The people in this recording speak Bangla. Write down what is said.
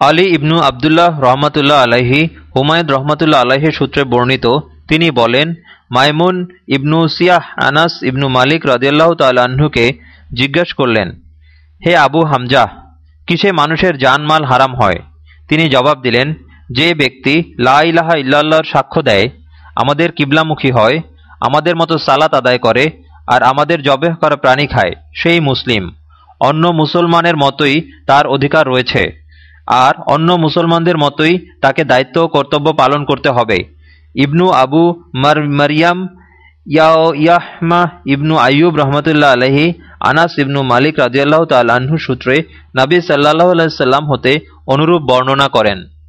আলী ইবনু আবদুল্লাহ রহমতুল্লাহ আলাহি হুমায়ুদ রহমতুল্লাহ আলাহি সূত্রে বর্ণিত, তিনি বলেন, মাইমুন ইবনু সিয়াহ আনাস ইবনু মালিক রদিয়াল্লাহ তাল্লাহ্নকে জিজ্ঞাসা করলেন, হে আবু হামজাহ, কিসে মানুষের জানমাল হারাম হয়? তিনি জবাব দিলেন, যে ব্যক্তি লা ইলাহা ইল্লাল্লাহর সাক্ষ্য দেয়, আমাদের কিবলামুখী হয়, আমাদের মতো সালাত আদায় করে, আর আমাদের জবেহ করা প্রাণী খায়, সেই মুসলিম। অন্য মুসলমানের মতোই তার অধিকার রয়েছে। আর অন্য মুসলমানদের মতোই তাকে দায়িত্ব কর্তব্য পালন করতে হবে। ইবনু আবু মার, মারিয়াম ইয়াও, ইয়াহমা ইবনু আইয়ুব রহমতুল্লাহ আলহি আনাস ইবনু মালিক রাজিয়াল্লাহ তাল্লাহ্ন সূত্রে নাবী সাল্লাহ আলাইসাল্লাম হতে অনুরূপ বর্ণনা করেন।